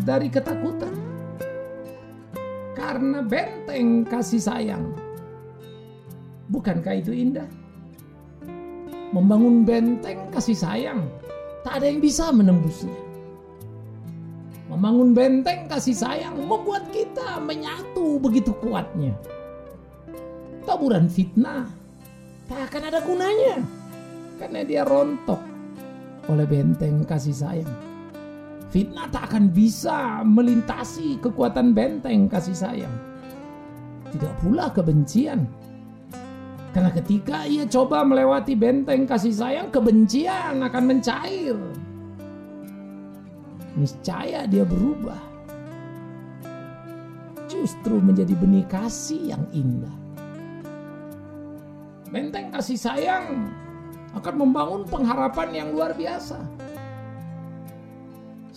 dari ketakutan. Karena benteng kasih sayang. Bukankah itu indah? Membangun benteng kasih sayang, tak ada yang bisa menembusnya. Membangun benteng kasih sayang membuat kita menyatu begitu kuatnya. Taburan fitnah tak akan ada gunanya karena dia rontok oleh benteng kasih sayang. Fitnah tak akan bisa melintasi kekuatan benteng kasih sayang. Tidak pula kebencian. Karena ketika ia coba melewati benteng kasih sayang, kebencian akan mencair niscaya dia berubah. Justru menjadi benih kasih yang indah. Benteng kasih sayang akan membangun pengharapan yang luar biasa.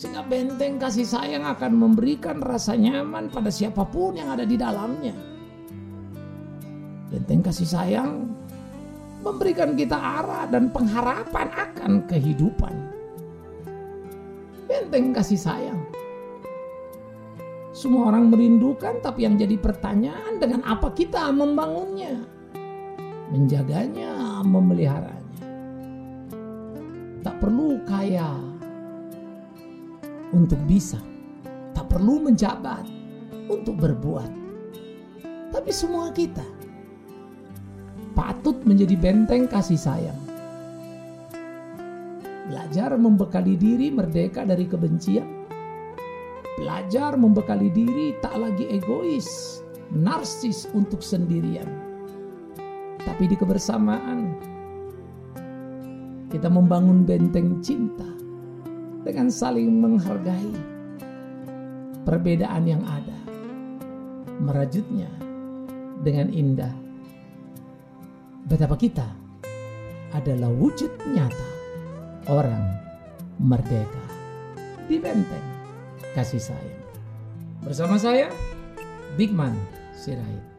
Sehingga benteng kasih sayang akan memberikan rasa nyaman pada siapa pun yang ada di dalamnya. Benteng kasih sayang memberikan kita arah dan pengharapan akan kehidupan benteng kasih sayang. Semua orang merindukan, tapi yang jadi pertanyaan dengan apa kita membangunnya, menjaganya, memeliharanya. Tak perlu kaya untuk bisa, tak perlu menjabat untuk berbuat, tapi semua kita patut menjadi benteng kasih sayang Belajar membekali diri merdeka dari kebencian. Belajar membekali diri tak lagi egois, narsis untuk sendirian. Tapi di kebersamaan kita membangun benteng cinta dengan saling menghargai perbedaan yang ada. Merajutnya dengan indah. Betapa kita adalah wujud nyata orang merdeka di benteng kasih sayang. Bersama saya, Bigman Sirait.